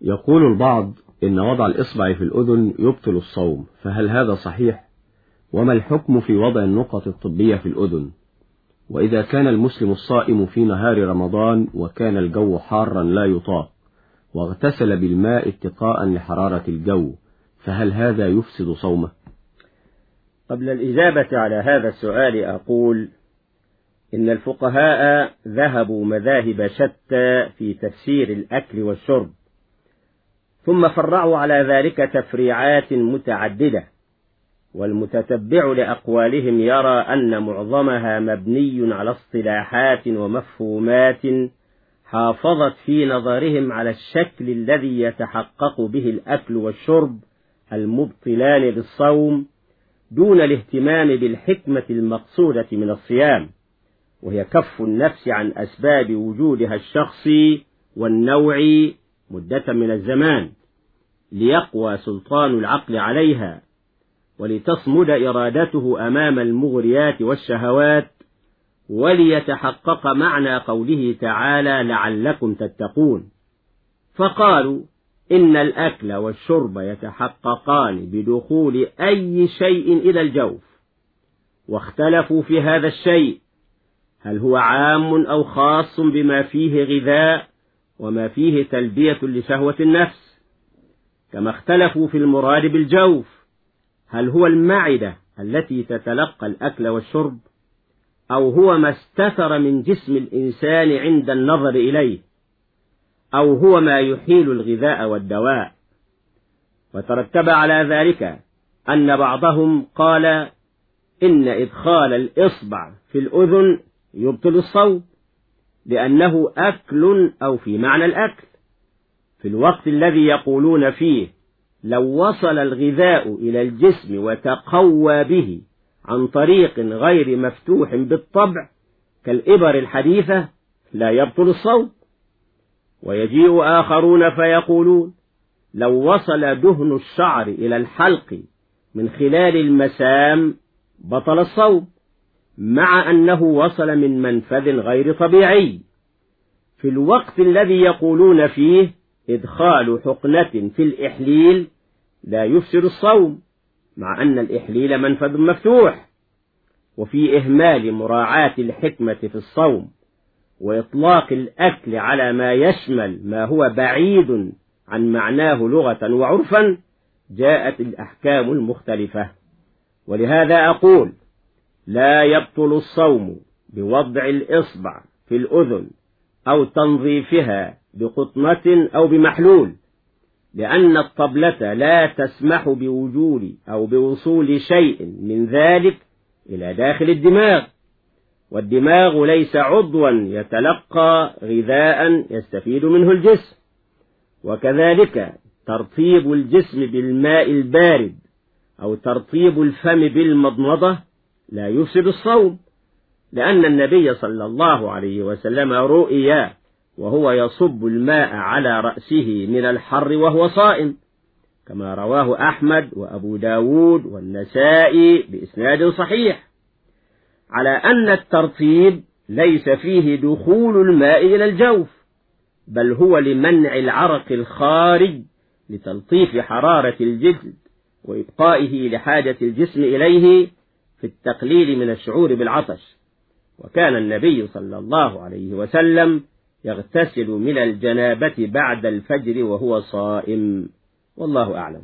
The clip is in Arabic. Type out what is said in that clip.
يقول البعض إن وضع الإصبع في الأذن يبطل الصوم فهل هذا صحيح؟ وما الحكم في وضع النقط الطبية في الأذن؟ وإذا كان المسلم الصائم في نهار رمضان وكان الجو حارا لا يطاق واغتسل بالماء اتقاء لحرارة الجو فهل هذا يفسد صومه؟ قبل الإجابة على هذا السؤال أقول إن الفقهاء ذهبوا مذاهب شتى في تفسير الأكل والشرب ثم فرعوا على ذلك تفريعات متعددة والمتتبع لأقوالهم يرى أن معظمها مبني على اصطلاحات ومفهومات حافظت في نظرهم على الشكل الذي يتحقق به الأكل والشرب المبطلان للصوم دون الاهتمام بالحكمة المقصودة من الصيام وهي كف النفس عن أسباب وجودها الشخصي والنوعي مدة من الزمان ليقوى سلطان العقل عليها ولتصمد إرادته أمام المغريات والشهوات وليتحقق معنى قوله تعالى لعلكم تتقون. فقالوا إن الأكل والشرب يتحققان بدخول أي شيء إلى الجوف. واختلفوا في هذا الشيء هل هو عام أو خاص بما فيه غذاء؟ وما فيه تلبية لشهوة النفس كما اختلفوا في المراد بالجوف هل هو المعدة التي تتلقى الأكل والشرب أو هو ما استثر من جسم الإنسان عند النظر إليه أو هو ما يحيل الغذاء والدواء. وترتب على ذلك أن بعضهم قال إن إدخال الإصبع في الأذن يبطل الصوم لأنه أكل أو في معنى الأكل. في الوقت الذي يقولون فيه لو وصل الغذاء إلى الجسم وتقوى به عن طريق غير مفتوح بالطبع كالإبر الحديثة لا يبطل الصوم ويجيء آخرون فيقولون لو وصل دهن الشعر إلى الحلق من خلال المسام بطل الصوم مع أنه وصل من منفذ غير طبيعي. في الوقت الذي يقولون فيه إدخال حقنة في الإحليل لا يفسد الصوم مع أن الإحليل منفذ مفتوح. وفي إهمال مراعاة الحكمة في الصوم وإطلاق الأكل على ما يشمل ما هو بعيد عن معناه لغة وعرفا جاءت الأحكام المختلفة. ولهذا أقول لا يبطل الصوم بوضع الإصبع في الأذن أو تنظيفها بقطنة أو بمحلول لأن الطبلة لا تسمح بوجود أو بوصول شيء من ذلك إلى داخل الدماغ والدماغ ليس عضوا يتلقى غذاء يستفيد منه الجسم وكذلك ترطيب الجسم بالماء البارد أو ترطيب الفم بالمضمضة لا يفسد الصوم لأن النبي صلى الله عليه وسلم رؤيا وهو يصب الماء على رأسه من الحر وهو صائم كما رواه أحمد وأبو داود والنسائي بإسناد صحيح. على أن الترطيب ليس فيه دخول الماء إلى الجوف بل هو لمنع العرق الخارج لتلطيف حرارة الجلد وإبقائه لحاجة الجسم إليه في التقليل من الشعور بالعطش. وكان النبي صلى الله عليه وسلم يغتسل من الجنابة بعد الفجر وهو صائم. والله أعلم.